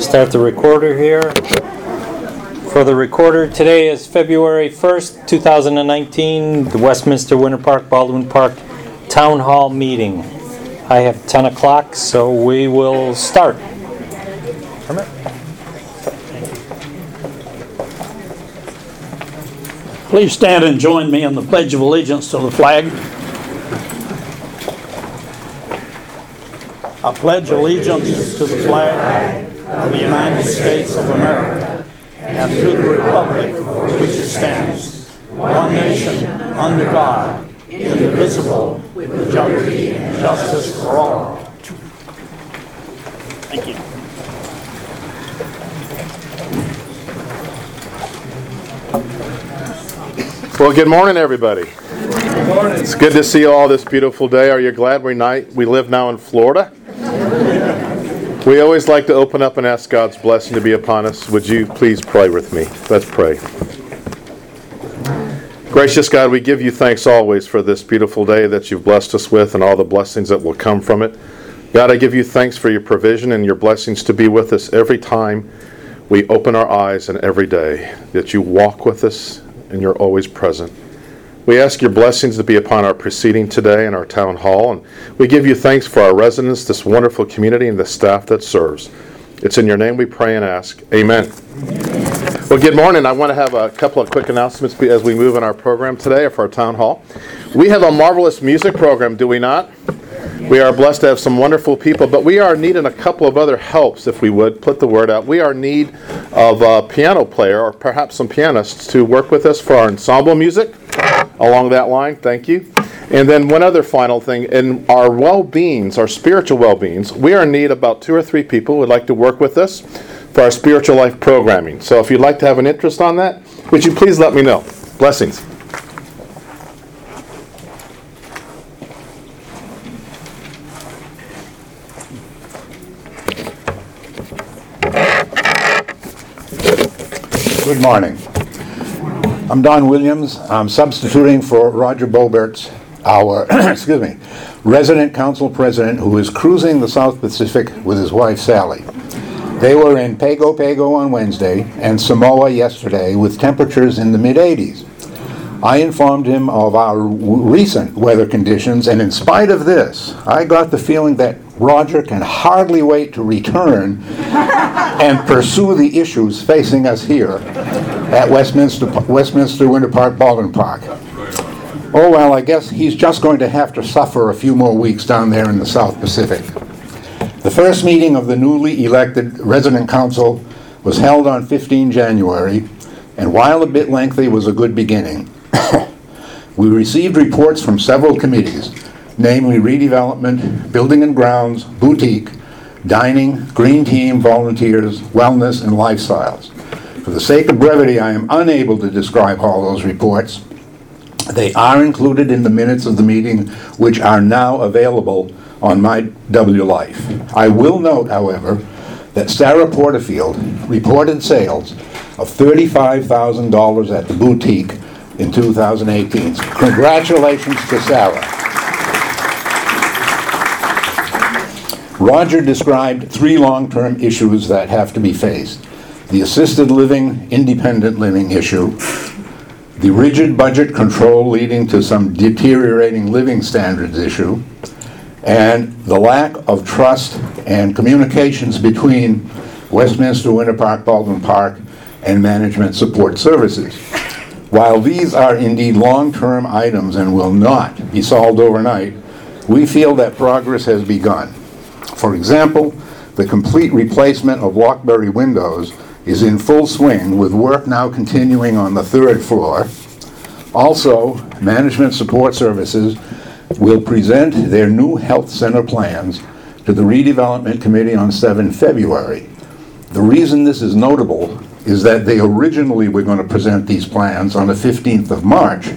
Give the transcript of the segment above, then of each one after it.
Start the recorder here. For the recorder, today is February 1st, 2019, the Westminster Winter Park, Baldwin Park Town Hall meeting. I have 10 o'clock, so we will start. Please stand and join me in the Pledge of Allegiance to the flag. I pledge allegiance to the flag of the United States of America and to the republic for which it stands, one nation, under God, indivisible, with liberty and justice for all. Thank you. Well, good morning, everybody. It's good to see you all this beautiful day. Are you glad we night we live now in Florida? We always like to open up and ask God's blessing to be upon us. Would you please pray with me? Let's pray. Gracious God, we give you thanks always for this beautiful day that you've blessed us with and all the blessings that will come from it. God, I give you thanks for your provision and your blessings to be with us every time we open our eyes and every day, that you walk with us and you're always present. We ask your blessings to be upon our proceeding today in our town hall, and we give you thanks for our residents, this wonderful community, and the staff that serves. It's in your name we pray and ask. Amen. Well, good morning. I want to have a couple of quick announcements as we move in our program today for our town hall. We have a marvelous music program, do we not? We are blessed to have some wonderful people, but we are needing a couple of other helps, if we would put the word out. We are in need of a piano player or perhaps some pianists to work with us for our ensemble music along that line. Thank you. And then one other final thing in our well-beings, our spiritual well-beings, we are in need about two or three people who would like to work with us for our spiritual life programming. So if you'd like to have an interest on that, would you please let me know? Blessings. Good morning. I'm Don Williams. I'm substituting for Roger Boberts, our, excuse me, resident council president who is cruising the South Pacific with his wife Sally. They were in Pago Pago on Wednesday and Samoa yesterday with temperatures in the mid 80s. I informed him of our w- recent weather conditions, and in spite of this, I got the feeling that Roger can hardly wait to return and pursue the issues facing us here at Westminster, Westminster Winter Park, Baldwin Park. Oh, well, I guess he's just going to have to suffer a few more weeks down there in the South Pacific. The first meeting of the newly elected resident council was held on 15 January, and while a bit lengthy, was a good beginning. we received reports from several committees, namely redevelopment, building and grounds, boutique, dining, green team, volunteers, wellness, and lifestyles. For the sake of brevity, I am unable to describe all those reports. They are included in the minutes of the meeting, which are now available on my W Life. I will note, however, that Sarah Porterfield reported sales of $35,000 at the boutique in 2018. Congratulations to Sarah. Roger described three long-term issues that have to be faced. The assisted living, independent living issue, the rigid budget control leading to some deteriorating living standards issue, and the lack of trust and communications between Westminster Winter Park, Baldwin Park, and management support services. While these are indeed long-term items and will not be solved overnight, we feel that progress has begun. For example, the complete replacement of Lockberry windows is in full swing with work now continuing on the third floor. Also, Management Support Services will present their new health center plans to the redevelopment committee on 7 February. The reason this is notable is that they originally were going to present these plans on the 15th of March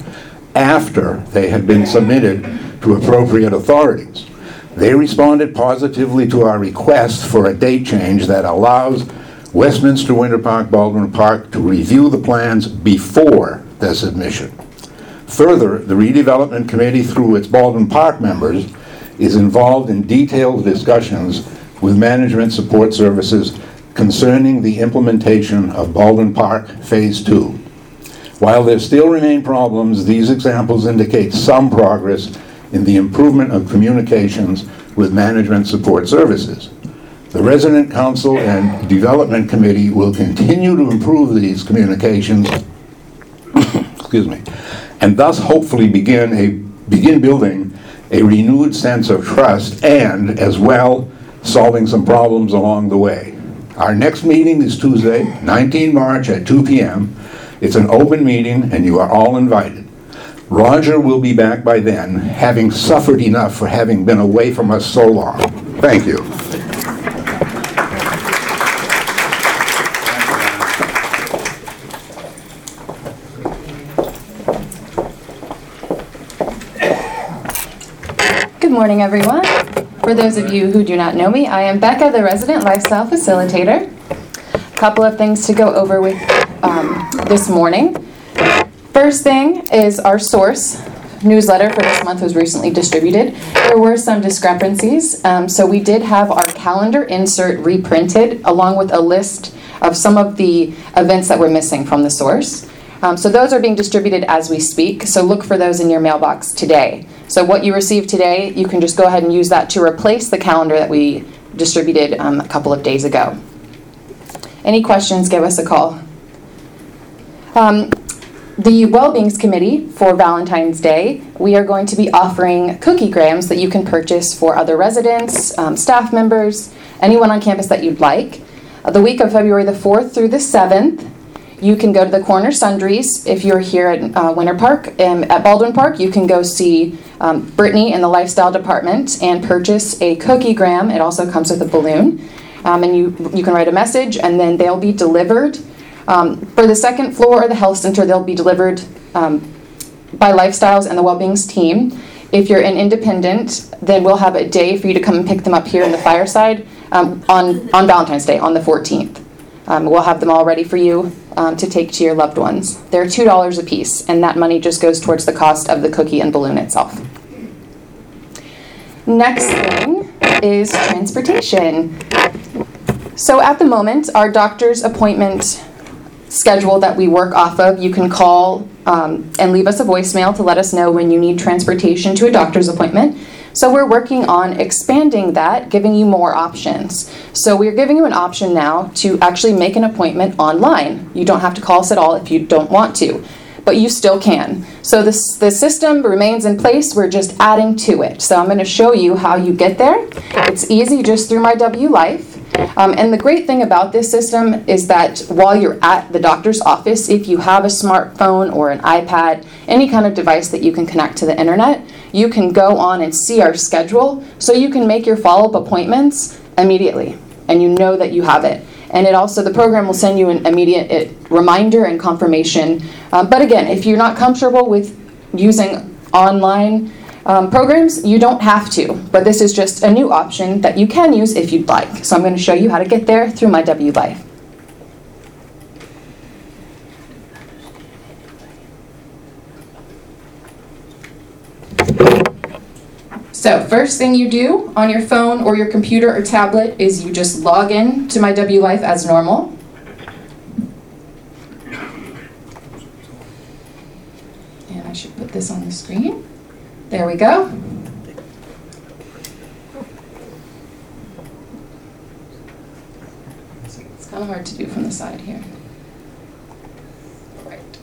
after they had been submitted to appropriate authorities. They responded positively to our request for a date change that allows Westminster Winter Park, Baldwin Park to review the plans before their submission. Further, the redevelopment committee, through its Baldwin Park members, is involved in detailed discussions with management support services concerning the implementation of Baldwin Park Phase 2. While there still remain problems, these examples indicate some progress in the improvement of communications with management support services. The Resident Council and Development Committee will continue to improve these communications, excuse me, and thus hopefully begin a, begin building a renewed sense of trust and, as well, solving some problems along the way. Our next meeting is Tuesday, 19 March at 2 PM. It's an open meeting and you are all invited. Roger will be back by then, having suffered enough for having been away from us so long. Thank you. Morning, everyone. For those of you who do not know me, I am Becca, the resident lifestyle facilitator. A couple of things to go over with um, this morning. First thing is our source newsletter for this month was recently distributed. There were some discrepancies, um, so we did have our calendar insert reprinted along with a list of some of the events that were missing from the source. Um, so those are being distributed as we speak, so look for those in your mailbox today. So what you receive today, you can just go ahead and use that to replace the calendar that we distributed um, a couple of days ago. Any questions, give us a call. Um, the Wellbeings Committee for Valentine's Day, we are going to be offering cookie grams that you can purchase for other residents, um, staff members, anyone on campus that you'd like. Uh, the week of February the 4th through the 7th, you can go to the Corner Sundries. If you're here at uh, Winter Park, um, at Baldwin Park, you can go see um, Brittany in the Lifestyle Department and purchase a cookie gram. It also comes with a balloon. Um, and you, you can write a message, and then they'll be delivered. Um, for the second floor of the health center, they'll be delivered um, by Lifestyles and the Wellbeings team. If you're an independent, then we'll have a day for you to come and pick them up here in the fireside um, on, on Valentine's Day, on the 14th. Um, we'll have them all ready for you um, to take to your loved ones. They're $2 a piece, and that money just goes towards the cost of the cookie and balloon itself. Next thing is transportation. So at the moment, our doctor's appointment schedule that we work off of, you can call um, and leave us a voicemail to let us know when you need transportation to a doctor's appointment. So we're working on expanding that, giving you more options. So we're giving you an option now to actually make an appointment online. You don't have to call us at all if you don't want to, but you still can. So this, the system remains in place, we're just adding to it. So I'm going to show you how you get there. It's easy just through my W Life. Um, and the great thing about this system is that while you're at the doctor's office, if you have a smartphone or an iPad, any kind of device that you can connect to the internet, you can go on and see our schedule so you can make your follow up appointments immediately and you know that you have it. And it also, the program will send you an immediate it, reminder and confirmation. Um, but again, if you're not comfortable with using online um, programs, you don't have to, but this is just a new option that you can use if you'd like. So I'm going to show you how to get there through my W Life. So first thing you do on your phone or your computer or tablet is you just log in to my W Life as normal. And I should put this on the screen. There we go. It's kind of hard to do from the side here. Right.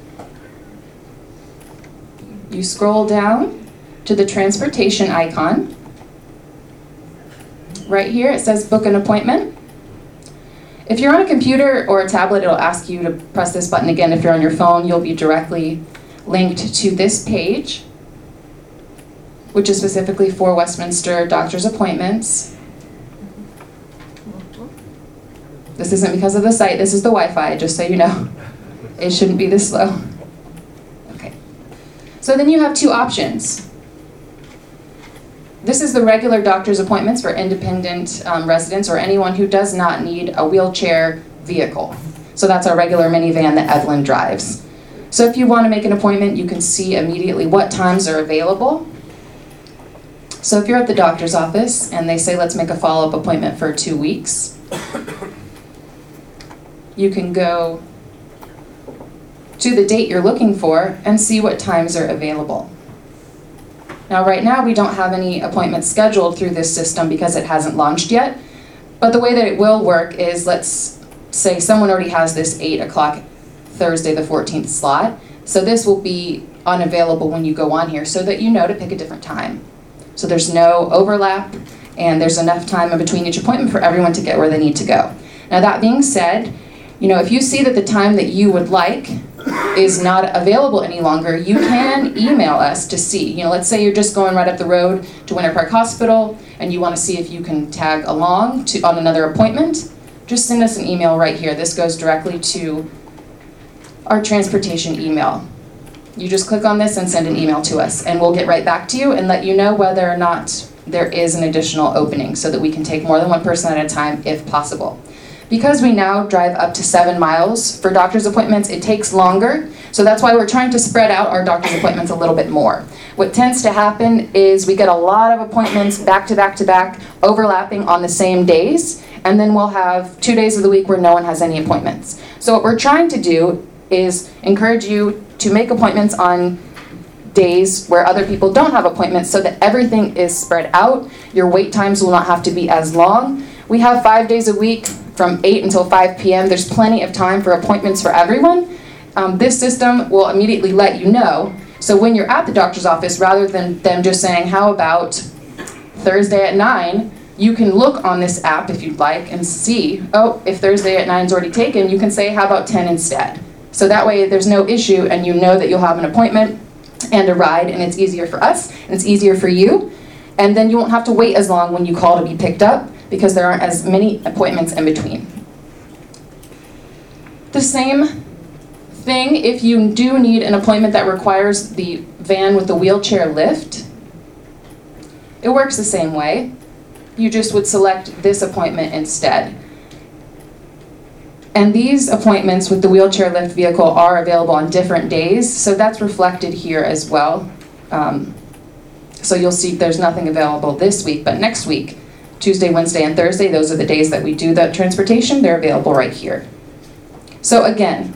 You scroll down to the transportation icon. Right here it says book an appointment. If you're on a computer or a tablet, it'll ask you to press this button again. If you're on your phone, you'll be directly linked to this page which is specifically for Westminster doctor's appointments. This isn't because of the site, this is the Wi-Fi, just so you know. It shouldn't be this slow. Okay. So then you have two options. This is the regular doctor's appointments for independent um, residents or anyone who does not need a wheelchair vehicle. So that's our regular minivan that Evelyn drives. So if you want to make an appointment, you can see immediately what times are available. So if you're at the doctor's office and they say, let's make a follow-up appointment for two weeks, you can go to the date you're looking for and see what times are available. Now, right now, we don't have any appointments scheduled through this system because it hasn't launched yet. But the way that it will work is, let's say someone already has this 8 o'clock Thursday, the 14th slot. So this will be unavailable when you go on here so that you know to pick a different time. So there's no overlap and there's enough time in between each appointment for everyone to get where they need to go. Now, that being said, you know, if you see that the time that you would like is not available any longer, you can email us to see. You know, let's say you're just going right up the road to Winter Park Hospital and you want to see if you can tag along to, on another appointment, just send us an email right here. This goes directly to our transportation email. You just click on this and send an email to us, and we'll get right back to you and let you know whether or not there is an additional opening so that we can take more than one person at a time if possible. Because we now drive up to seven miles for doctor's appointments, it takes longer. So that's why we're trying to spread out our doctor's appointments a little bit more. What tends to happen is we get a lot of appointments back to back to back, overlapping on the same days, and then we'll have two days of the week where no one has any appointments. So what we're trying to do is encourage you to make appointments on days where other people don't have appointments so that everything is spread out. Your wait times will not have to be as long. We have five days a week from 8 until 5 p.m. There's plenty of time for appointments for everyone. Um, this system will immediately let you know. So when you're at the doctor's office, rather than them just saying, How about Thursday at 9? You can look on this app if you'd like and see, oh, if Thursday at 9 is already taken, you can say, How about 10 instead? So that way there's no issue and you know that you'll have an appointment and a ride and it's easier for us and it's easier for you. And then you won't have to wait as long when you call to be picked up because there aren't as many appointments in between. The same thing if you do need an appointment that requires the van with the wheelchair lift. It works the same way. You just would select this appointment instead. And these appointments with the wheelchair lift vehicle are available on different days, so that's reflected here as well. Um, so you'll see there's nothing available this week, but next week, Tuesday, Wednesday, and Thursday, those are the days that we do that transportation, they're available right here. So again,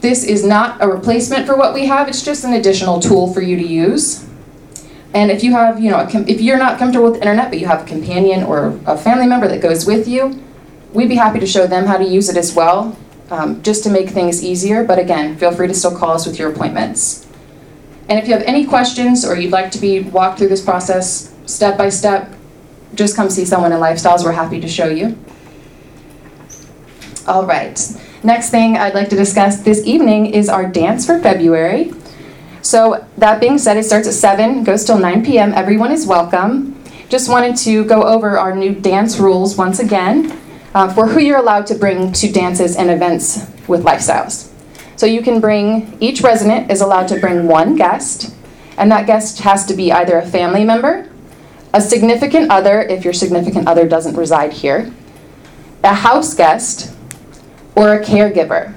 this is not a replacement for what we have, it's just an additional tool for you to use. And if you have, you know, if you're not comfortable with the internet, but you have a companion or a family member that goes with you, we'd be happy to show them how to use it as well, um, just to make things easier. But again, feel free to still call us with your appointments. And if you have any questions or you'd like to be walked through this process step by step, just come see someone in Lifestyles. We're happy to show you. All right. Next thing I'd like to discuss this evening is our dance for February. So, that being said, it starts at 7, goes till 9 p.m. Everyone is welcome. Just wanted to go over our new dance rules once again uh, for who you're allowed to bring to dances and events with lifestyles. So, you can bring, each resident is allowed to bring one guest, and that guest has to be either a family member, a significant other, if your significant other doesn't reside here, a house guest, or a caregiver.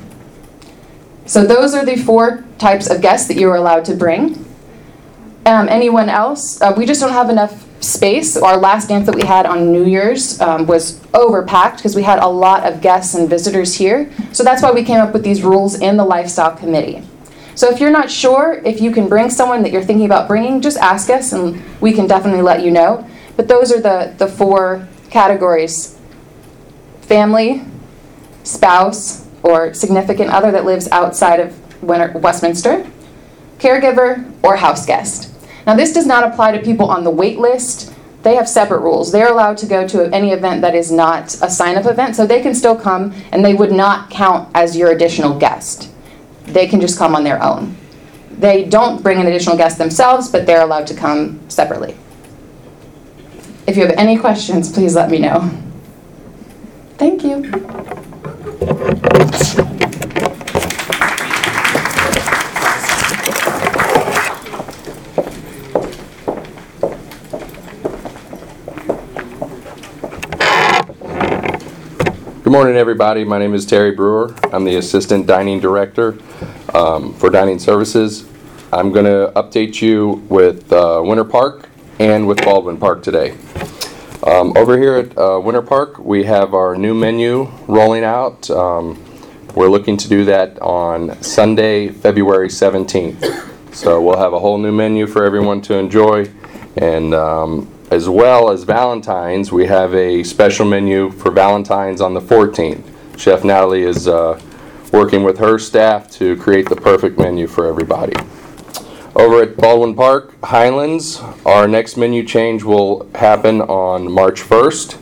So those are the four types of guests that you are allowed to bring. Um, anyone else? Uh, we just don't have enough space. Our last dance that we had on New Year's um, was overpacked because we had a lot of guests and visitors here. So that's why we came up with these rules in the lifestyle committee. So if you're not sure if you can bring someone that you're thinking about bringing, just ask us and we can definitely let you know. But those are the, the four categories family, spouse, or significant other that lives outside of Westminster, caregiver, or house guest. Now, this does not apply to people on the wait list. They have separate rules. They're allowed to go to any event that is not a sign up event, so they can still come and they would not count as your additional guest. They can just come on their own. They don't bring an additional guest themselves, but they're allowed to come separately. If you have any questions, please let me know. Thank you. Morning, everybody. My name is Terry Brewer. I'm the Assistant Dining Director um, for Dining Services. I'm going to update you with uh, Winter Park and with Baldwin Park today. Um, over here at uh, Winter Park, we have our new menu rolling out. Um, we're looking to do that on Sunday, February 17th. So we'll have a whole new menu for everyone to enjoy. And um, as well as Valentine's, we have a special menu for Valentine's on the 14th. Chef Natalie is uh, working with her staff to create the perfect menu for everybody. Over at Baldwin Park Highlands, our next menu change will happen on March 1st.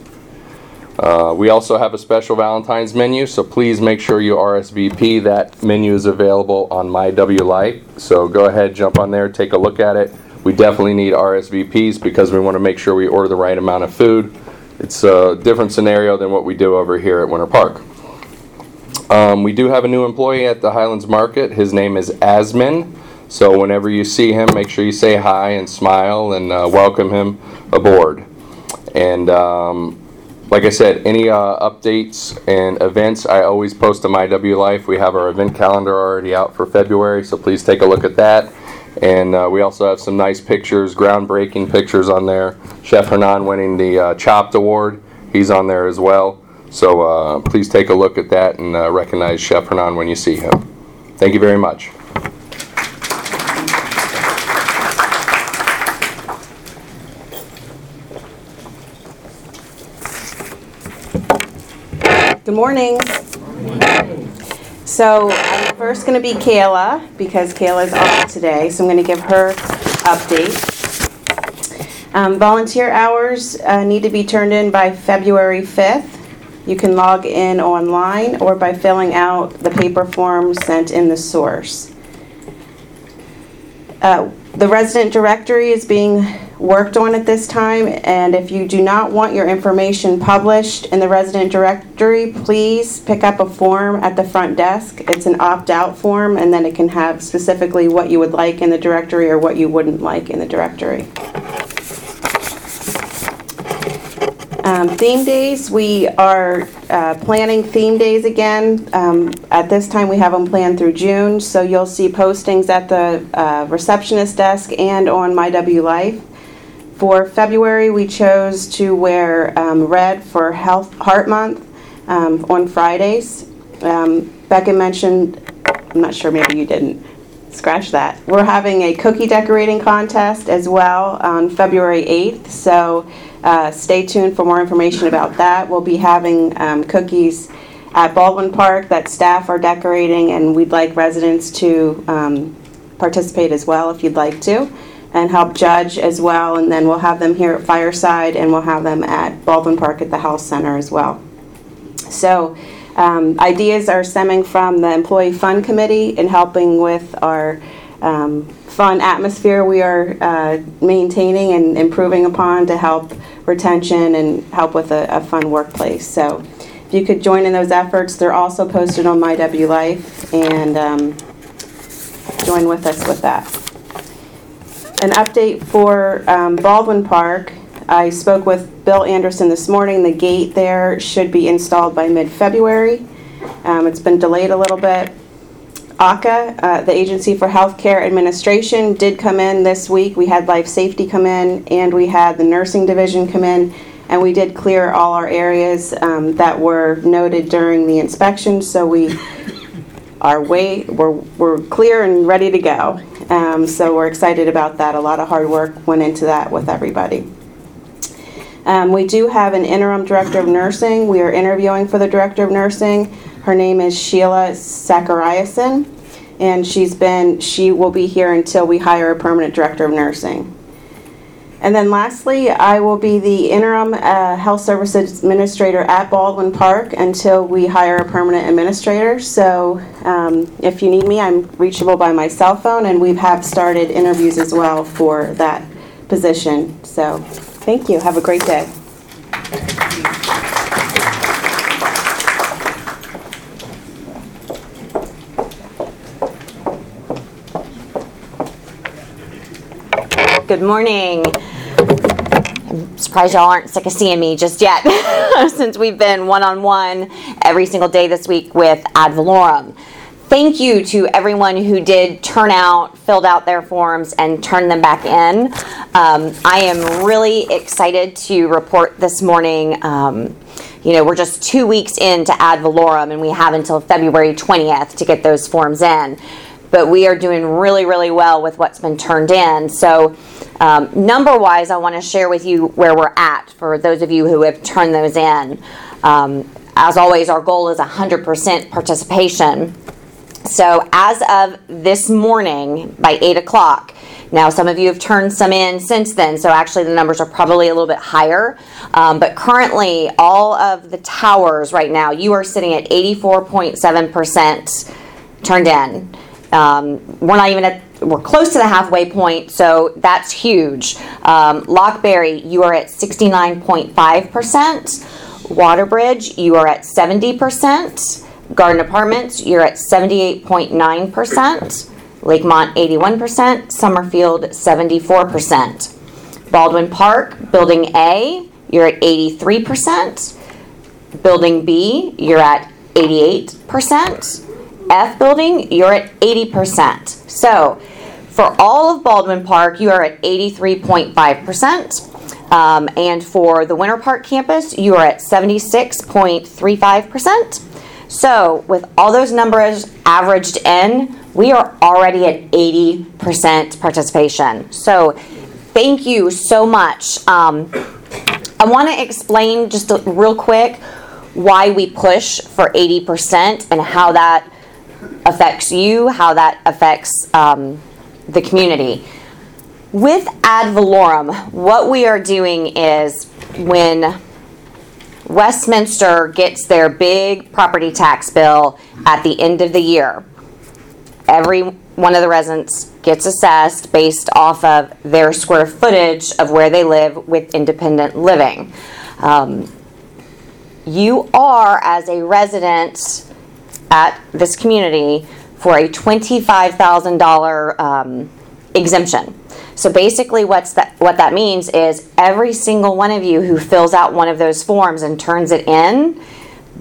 Uh, We also have a special Valentine's menu, so please make sure you RSVP. That menu is available on My W so go ahead, jump on there, take a look at it. We definitely need RSVPs because we want to make sure we order the right amount of food. It's a different scenario than what we do over here at Winter Park. Um, we do have a new employee at the Highlands Market. His name is Asmin. So whenever you see him, make sure you say hi and smile and uh, welcome him aboard. And um, like I said, any uh, updates and events, I always post on my W Life. We have our event calendar already out for February, so please take a look at that. And uh, we also have some nice pictures, groundbreaking pictures on there. Chef Hernan winning the uh, Chopped Award, he's on there as well. So uh, please take a look at that and uh, recognize Chef Hernan when you see him. Thank you very much. Good morning. So I'm first going to be Kayla because Kayla's off today, so I'm going to give her update. Um, Volunteer hours uh, need to be turned in by February 5th. You can log in online or by filling out the paper form sent in the source. Uh, The resident directory is being worked on at this time, and if you do not want your information published in the resident directory, please pick up a form at the front desk. It's an opt-out form, and then it can have specifically what you would like in the directory or what you wouldn't like in the directory. Um, Theme days, we are uh, planning theme days again. Um, At this time, we have them planned through June, so you'll see postings at the uh, receptionist desk and on My W Life. For February, we chose to wear um, red for Health Heart Month um, on Fridays. Um, Becca mentioned, I'm not sure, maybe you didn't, scratch that. We're having a cookie decorating contest as well on February 8th, so uh, stay tuned for more information about that. We'll be having um, cookies at Baldwin Park that staff are decorating, and we'd like residents to um, participate as well if you'd like to, and help judge as well. And then we'll have them here at Fireside, and we'll have them at Baldwin Park at the Health Center as well. So um, ideas are stemming from the Employee Fund Committee in helping with our um, fun atmosphere we are uh, maintaining and improving upon to help retention and help with a, a fun workplace. So if you could join in those efforts, they're also posted on My W Life and um, join with us with that. An update for um, Baldwin Park. I spoke with Bill Anderson this morning. The gate there should be installed by mid-February. Um, It's been delayed a little bit. ACA, uh, the Agency for Healthcare Administration, did come in this week. We had Life Safety come in, and we had the Nursing Division come in, and we did clear all our areas um, that were noted during the inspection, so we are way, we're, we're clear and ready to go. Um, So we're excited about that. A lot of hard work went into that with everybody. Um, We do have an interim director of nursing. We are interviewing for the director of nursing. Her name is Sheila Zachariason, and she's been, she will be here until we hire a permanent director of nursing. And then lastly, I will be the interim uh, health services administrator at Baldwin Park until we hire a permanent administrator. So um, if you need me, I'm reachable by my cell phone, and we have started interviews as well for that position. So, thank you. Have a great day. Good morning. I'm surprised y'all aren't sick of seeing me just yet, since we've been one-on-one every single day this week with ad valorem. thank you to everyone who did turn out, filled out their forms, and turned them back in. Um, I am really excited to report this morning. Um, you know, we're just two weeks into ad valorem, and we have until February 20th to get those forms in. But we are doing really, really well with what's been turned in. So, um, number wise, I want to share with you where we're at for those of you who have turned those in. Um, as always, our goal is 100% participation. So as of this morning by 8 o'clock, now some of you have turned some in since then, so actually the numbers are probably a little bit higher. Um, but currently, all of the towers right now, you are sitting at 84.7% turned in. Um, we're not even at, we're close to the halfway point, so that's huge. Um, Lockberry, you are at 69.5%. Waterbridge, you are at 70%. Garden Apartments, you're at 78.9%. Lakemont, 81%. Summerfield, 74%. Baldwin Park, Building A, you're at 83%. Building B, you're at 88%. F Building, you're at 80%. So, for all of Baldwin Park, you are at 83.5%. Um, and for the Winter Park campus, you are at 76.35%. So, with all those numbers averaged in, we are already at 80% participation. So, thank you so much. Um, I want to explain just a, real quick why we push for 80% and how that affects you, how that affects um, the community. With ad valorem, what we are doing is when Westminster gets their big property tax bill at the end of the year. Every one of the residents gets assessed based off of their square footage of where they live with independent living. Um, you are, as a resident at this community, for a $25,000 um, exemption. So basically, what's that? What that means is every single one of you who fills out one of those forms and turns it in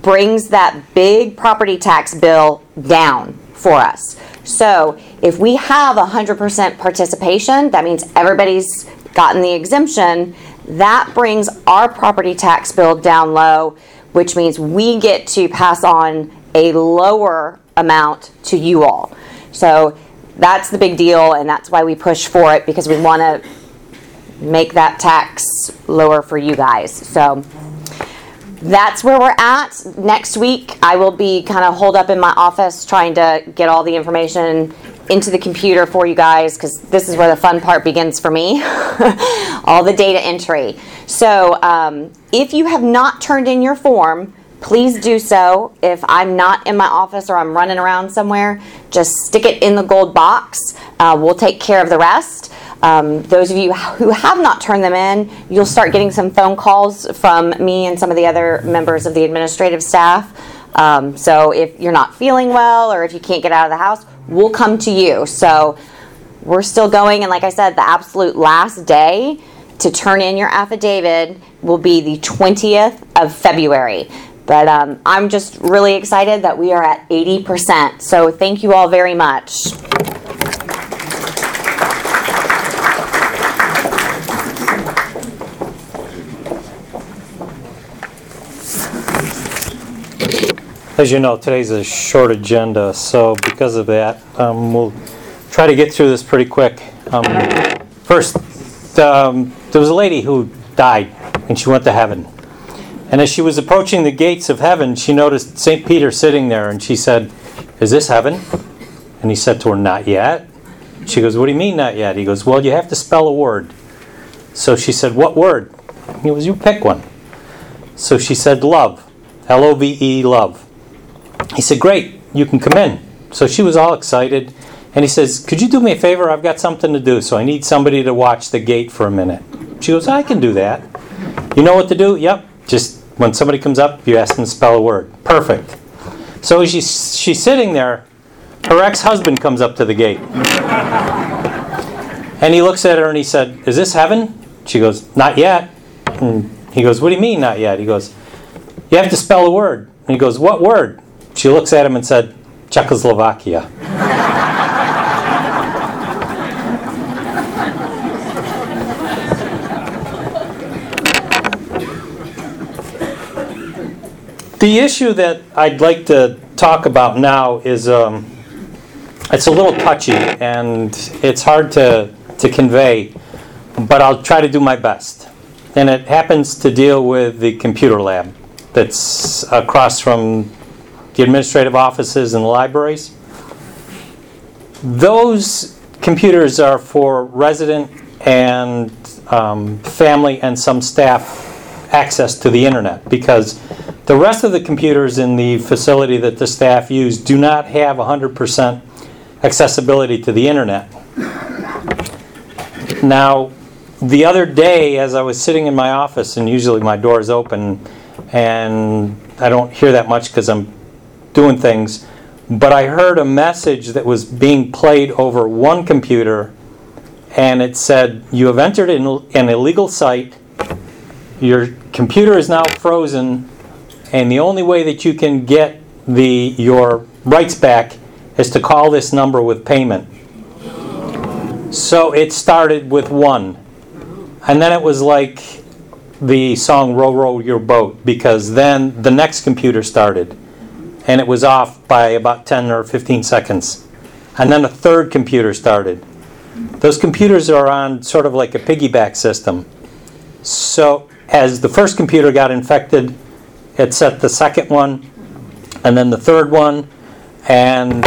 brings that big property tax bill down for us. So if we have 100% participation, that means everybody's gotten the exemption. That brings our property tax bill down low, which means we get to pass on a lower amount to you all. So that's the big deal, and that's why we push for it because we want to make that tax lower for you guys. So that's where we're at. Next week, I will be kind of holed up in my office trying to get all the information into the computer for you guys because this is where the fun part begins for me all the data entry. So, um, if you have not turned in your form, please do so. If I'm not in my office or I'm running around somewhere, just stick it in the gold box. Uh, we'll take care of the rest. Um, those of you who have not turned them in, you'll start getting some phone calls from me and some of the other members of the administrative staff. Um, so if you're not feeling well or if you can't get out of the house, we'll come to you. So we're still going, and like I said, the absolute last day to turn in your affidavit will be the 20th of February. But um, I'm just really excited that we are at 80%. So thank you all very much. As you know, today's a short agenda, so because of that, um, we'll try to get through this pretty quick. Um, First, um, there was a lady who died, and she went to heaven. And as she was approaching the gates of heaven, she noticed St. Peter sitting there, and she said, Is this heaven? And he said to her, Not yet. She goes, What do you mean, not yet? He goes, Well, you have to spell a word. So she said, What word? He goes, You pick one. So she said, Love. L O V E, love. He said, Great, you can come in. So she was all excited. And he says, Could you do me a favor? I've got something to do, so I need somebody to watch the gate for a minute. She goes, I can do that. You know what to do? Yep. Just when somebody comes up, you ask them to spell a word. Perfect. So as she's, she's sitting there, her ex husband comes up to the gate. And he looks at her and he said, Is this heaven? She goes, Not yet. And he goes, What do you mean, not yet? He goes, You have to spell a word. And he goes, What word? She looks at him and said, Czechoslovakia. The issue that I'd like to talk about now is um, it's a little touchy and it's hard to, to convey, but I'll try to do my best. And it happens to deal with the computer lab that's across from the administrative offices and the libraries. Those computers are for resident and um, family and some staff access to the internet because the rest of the computers in the facility that the staff use do not have 100% accessibility to the internet. Now, the other day, as I was sitting in my office, and usually my door is open, and I don't hear that much because I'm doing things, but I heard a message that was being played over one computer, and it said, You have entered an illegal site, your computer is now frozen, and the only way that you can get the your rights back is to call this number with payment. So it started with one. And then it was like the song Row Row Your Boat because then the next computer started and it was off by about 10 or 15 seconds. And then a third computer started. Those computers are on sort of like a piggyback system. So as the first computer got infected, it set the second one and then the third one and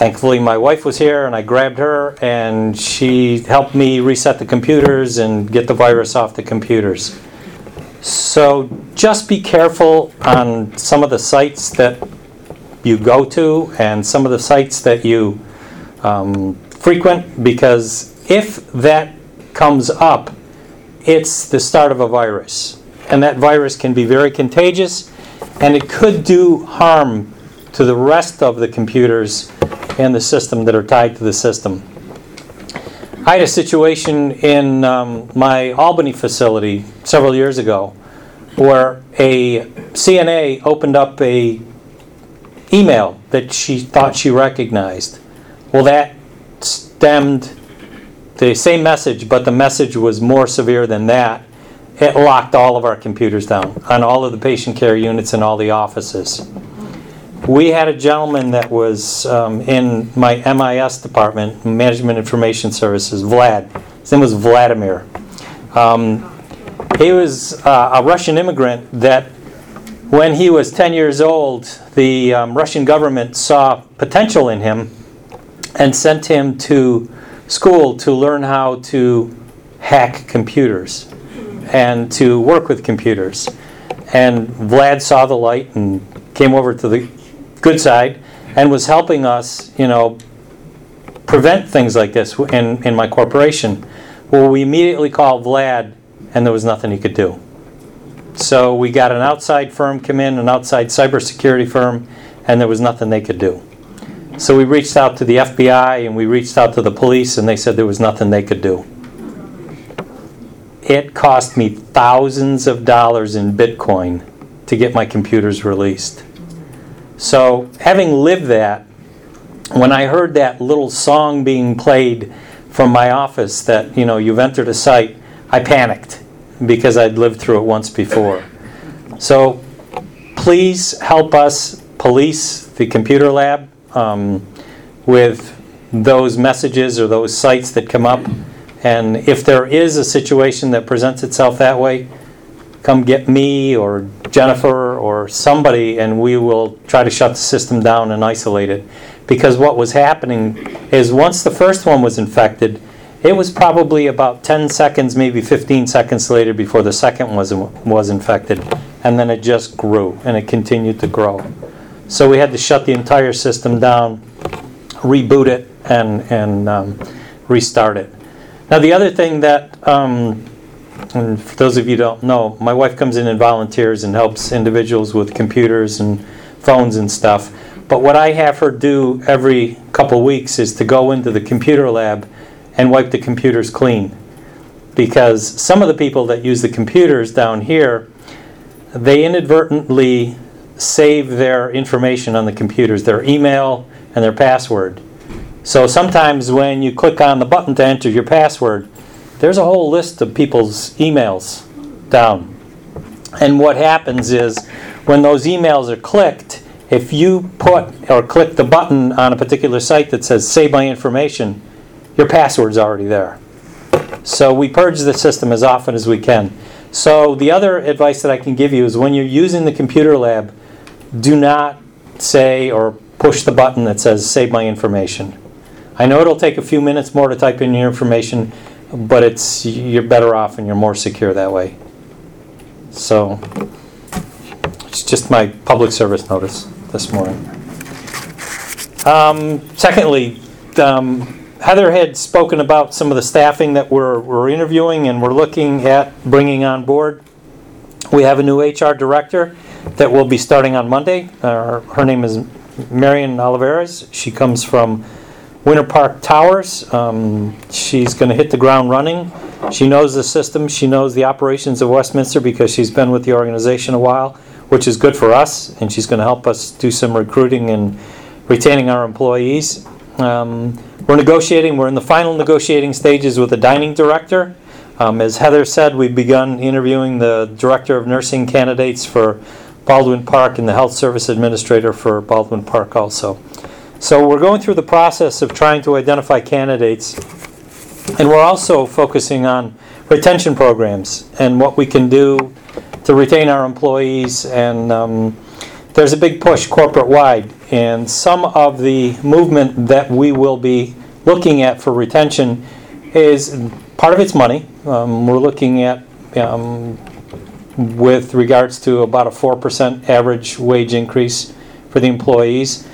thankfully my wife was here and I grabbed her and she helped me reset the computers and get the virus off the computers. So just be careful on some of the sites that you go to and some of the sites that you um, frequent because if that comes up, it's the start of a virus. And that virus can be very contagious and it could do harm to the rest of the computers and the system that are tied to the system. I had a situation in um, my Albany facility several years ago where a CNA opened up a email that she thought she recognized. Well, that stemmed the same message, but the message was more severe than that. It locked all of our computers down on all of the patient care units in all the offices. We had a gentleman that was um, in my MIS department, Management Information Services, Vlad. His name was Vladimir. Um, he was uh, a Russian immigrant that, when he was 10 years old, the um, Russian government saw potential in him and sent him to school to learn how to hack computers and to work with computers. And Vlad saw the light and came over to the good side and was helping us, you know, prevent things like this in, in my corporation. Well, we immediately called Vlad and there was nothing he could do. So we got an outside firm come in, an outside cybersecurity firm, and there was nothing they could do. So we reached out to the FBI and we reached out to the police, and they said there was nothing they could do. It cost me thousands of dollars in Bitcoin to get my computers released. So, having lived that, when I heard that little song being played from my office that, you know, you've entered a site, I panicked because I'd lived through it once before. So, please help us police the computer lab um, with those messages or those sites that come up. And if there is a situation that presents itself that way, come get me or Jennifer or somebody, and we will try to shut the system down and isolate it. Because what was happening is once the first one was infected, it was probably about 10 seconds, maybe 15 seconds later before the second was, was infected. And then it just grew and it continued to grow. So we had to shut the entire system down, reboot it, and, and um, restart it. Now, the other thing that, um, and for those of you don't know, my wife comes in and volunteers and helps individuals with computers and phones and stuff. But what I have her do every couple weeks is to go into the computer lab and wipe the computers clean. Because some of the people that use the computers down here, they inadvertently save their information on the computers, their email and their password. So sometimes when you click on the button to enter your password, there's a whole list of people's emails down. And what happens is when those emails are clicked, if you put or click the button on a particular site that says save my information, your password's already there. So we purge the system as often as we can. So the other advice that I can give you is when you're using the computer lab, do not say or push the button that says save my information. I know it'll take a few minutes more to type in your information, but it's you're better off and you're more secure that way. So it's just my public service notice this morning. Um, secondly, um, Heather had spoken about some of the staffing that we're, we're interviewing and we're looking at bringing on board. We have a new HR director that will be starting on Monday. Uh, her name is Marion Oliveras. She comes from Winter Park Towers. Um, she's going to hit the ground running. She knows the system. She knows the operations of Westminster because she's been with the organization a while, which is good for us. And she's going to help us do some recruiting and retaining our employees. Um, we're negotiating. We're in the final negotiating stages with the dining director. Um, as Heather said, we've begun interviewing the director of nursing candidates for Baldwin Park and the health service administrator for Baldwin Park also. So we're going through the process of trying to identify candidates, and we're also focusing on retention programs and what we can do to retain our employees. And um, there's a big push corporate wide, and some of the movement that we will be looking at for retention is part of it's money. Um, we're looking at um, with regards to about a 4% average wage increase for the employees.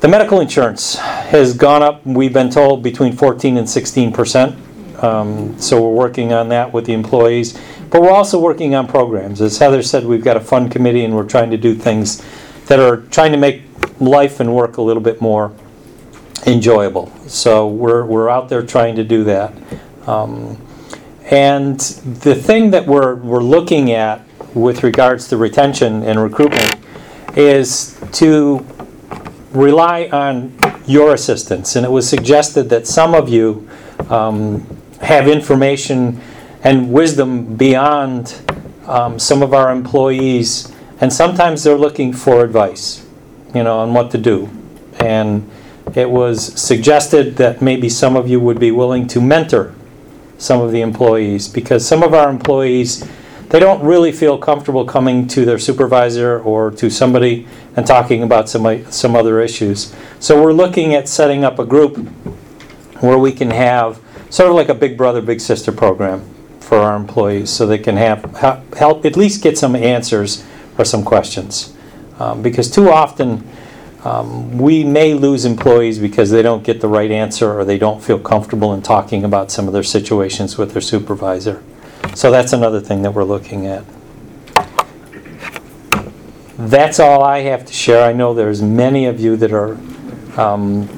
The medical insurance has gone up, we've been told, between 14 and 16%. Um, so we're working on that with the employees. But we're also working on programs. As Heather said, we've got a fund committee and we're trying to do things that are trying to make life and work a little bit more enjoyable. So we're, we're out there trying to do that. Um, and the thing that we're, we're looking at with regards to retention and recruitment is to rely on your assistance. And it was suggested that some of you um, have information and wisdom beyond um, some of our employees, and sometimes they're looking for advice, you know, on what to do. And it was suggested that maybe some of you would be willing to mentor some of the employees because some of our employees they don't really feel comfortable coming to their supervisor or to somebody and talking about some some other issues. So we're looking at setting up a group where we can have sort of like a big brother big sister program for our employees so they can have help at least get some answers or some questions. Um, because too often um, we may lose employees because they don't get the right answer or they don't feel comfortable in talking about some of their situations with their supervisor. So that's another thing that we're looking at. That's all I have to share. I know there's many of you that are um,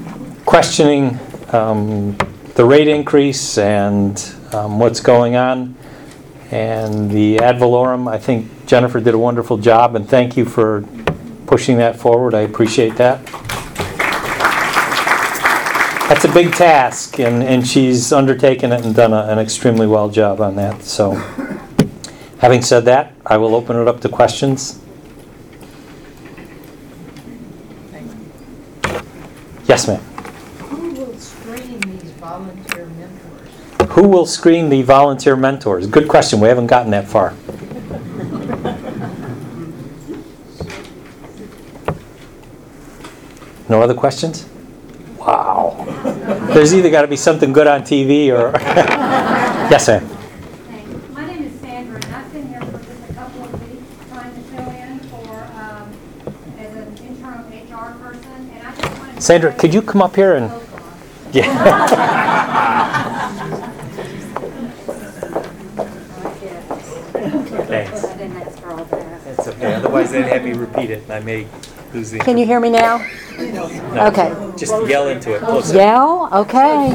questioning um, the rate increase and um, what's going on. And the ad valorem, I think Jennifer did a wonderful job, and thank you for pushing that forward. I appreciate that. That's a big task, and, and she's undertaken it and done a, an extremely well job on that. So, having said that, I will open it up to questions. Yes, ma'am. Who will screen these volunteer mentors? Who will screen the volunteer mentors? Good question. We haven't gotten that far. No other questions? Wow. There's either got to be something good on TV or. yes, sir. My name is Sandra, and I've been here for just a couple of weeks trying to fill in for, um, as an interim HR person, and I just wanted to. Sandra, could you come up here and. Yeah. Thanks. I didn't ask for all that. That's okay. Otherwise, they'd have me repeat it, and I may the. Can you hear me now? No. Okay. Just yell into it. Close it. Yell? Okay.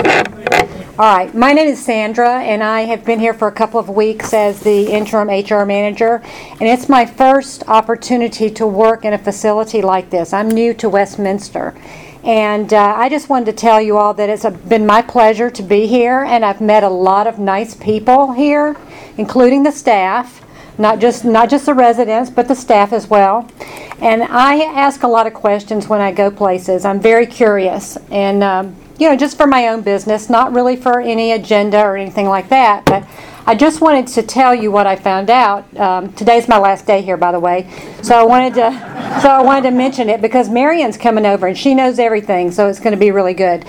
All right, my name is Sandra, and I have been here for a couple of weeks as the interim HR manager, and it's my first opportunity to work in a facility like this. I'm new to Westminster, and uh, I just wanted to tell you all that it's a- been my pleasure to be here, and I've met a lot of nice people here, including the staff, not just, not just the residents, but the staff as well. And I ask a lot of questions when I go places. I'm very curious, and um, you know, just for my own business, not really for any agenda or anything like that. But I just wanted to tell you what I found out. Um, today's my last day here, by the way, so I wanted to, so I wanted to mention it because Marion's coming over and she knows everything, so it's going to be really good.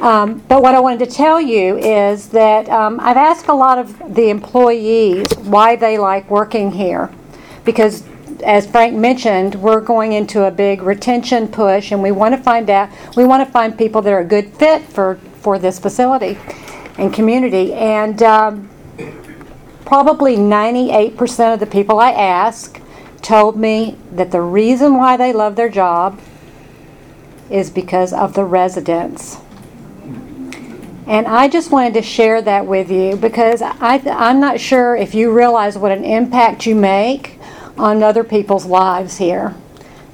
Um, but what I wanted to tell you is that um, I've asked a lot of the employees why they like working here, because as Frank mentioned, we're going into a big retention push, and we want to find out, we want to find people that are a good fit for, for this facility and community. And um, probably 98% of the people I asked told me that the reason why they love their job is because of the residents. And I just wanted to share that with you because I, I'm not sure if you realize what an impact you make on other people's lives here.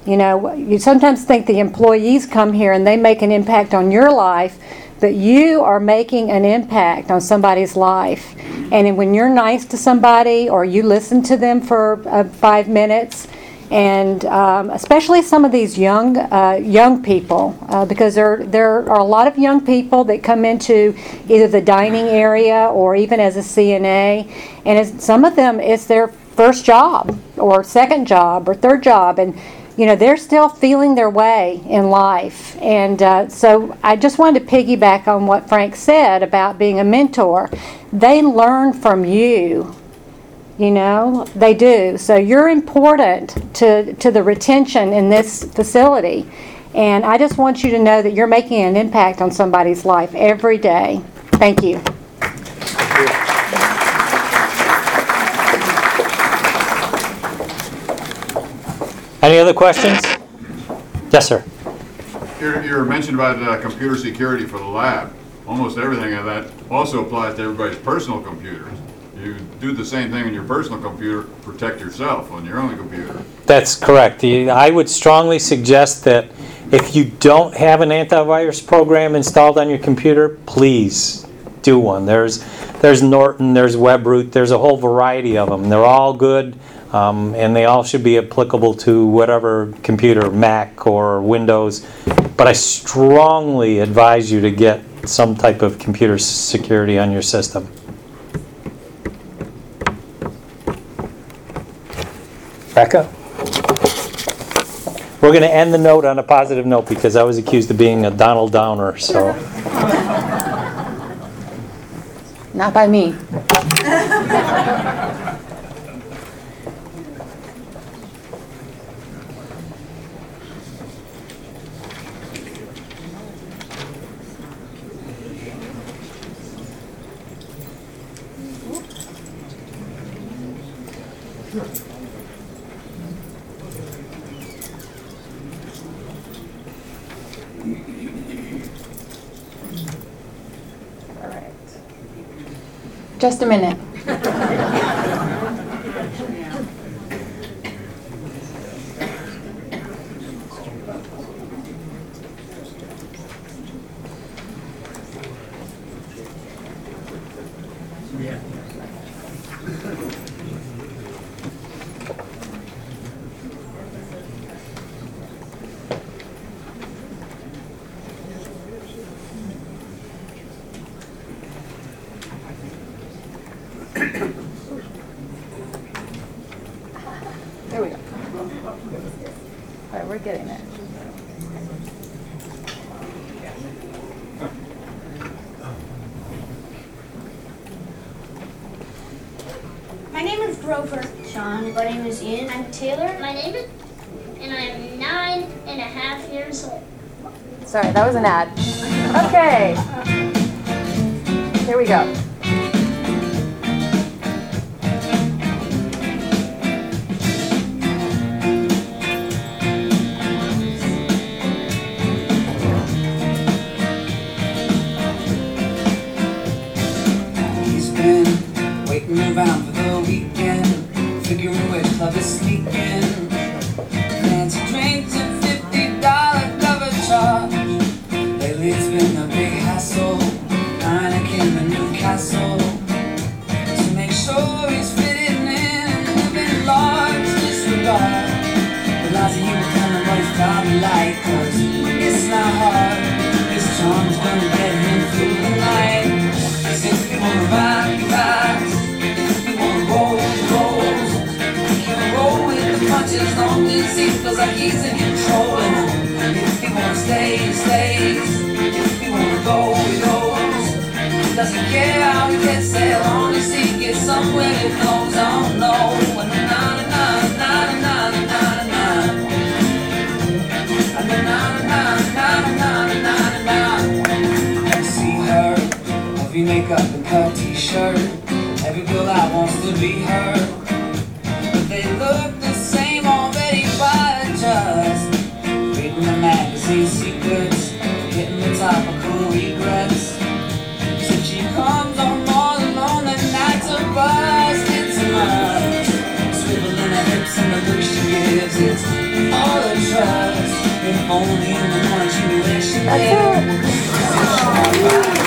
You know, you sometimes think the employees come here and they make an impact on your life, but you are making an impact on somebody's life. And when you're nice to somebody or you listen to them for uh, five minutes, and um, especially some of these young uh, young people, uh, because there there are a lot of young people that come into either the dining area or even as a CNA, and some of them it's their first job or second job or third job, and you know they're still feeling their way in life. And uh, so I just wanted to piggyback on what Frank said about being a mentor. They learn from you you know, they do. So you're important to, to the retention in this facility. And I just want you to know that you're making an impact on somebody's life every day. Thank you. Any other questions? Yes, sir. You you mentioned about uh, computer security for the lab. Almost everything of that also applies to everybody's personal computers. You do the same thing on your personal computer, protect yourself on your own computer. That's correct. The- I would strongly suggest that if you don't have an antivirus program installed on your computer, please do one. There's, there's Norton, there's WebRoot, there's a whole variety of them. They're all good, um, and they all should be applicable to whatever computer, Mac or Windows. But I strongly advise you to get some type of computer security on your system. Becca? We're going to end the note on a positive note because I was accused of being a Donald Downer, so. Not by me. Just a minute. There we go. All right, we're getting there. My name is Grover Sean. My name is Ian. I'm Taylor. My name is, and I'm nine and a half years old. Sorry, that was an ad. Okay. Here we go. Like he's in control, and If he wanna stay, he stays. If he wanna go, he goes. He doesn't care how he gets there, long as he gets somewhere he goes. I don't know. Makeup and cut t-shirt Every girl I wants to be her That's she all trust, and only you.